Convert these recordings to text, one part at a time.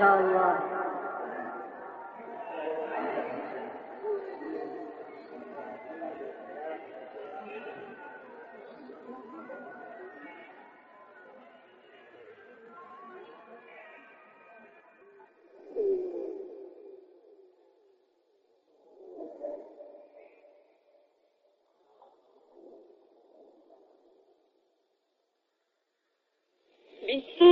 Maşallah. Bitti.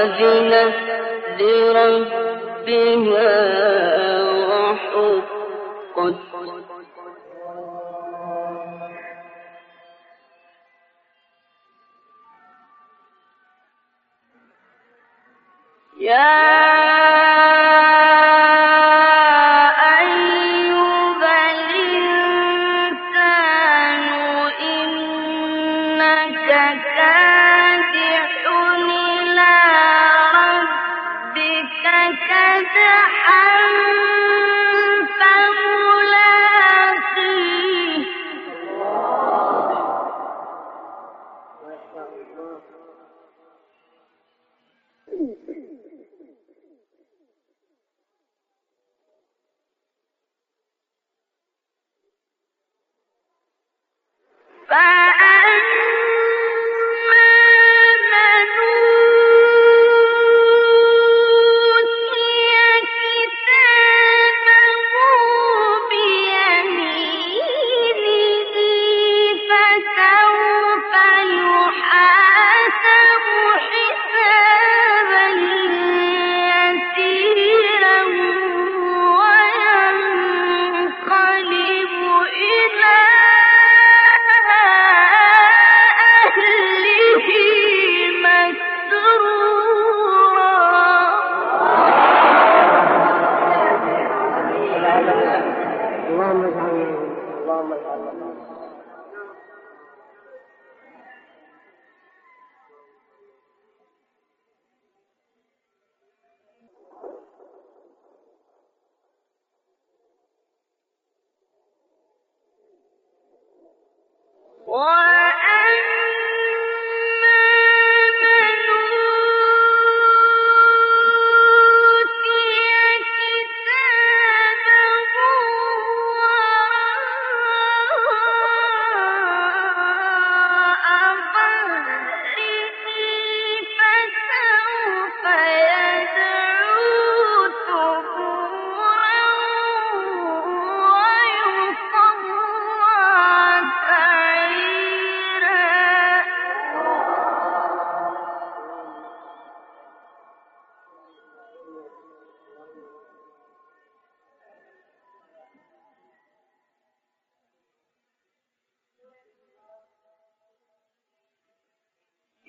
عجلت لربها وحقت.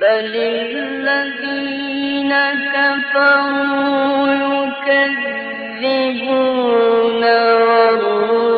بل الذين كفروا يكذبون والله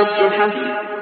الفاتحة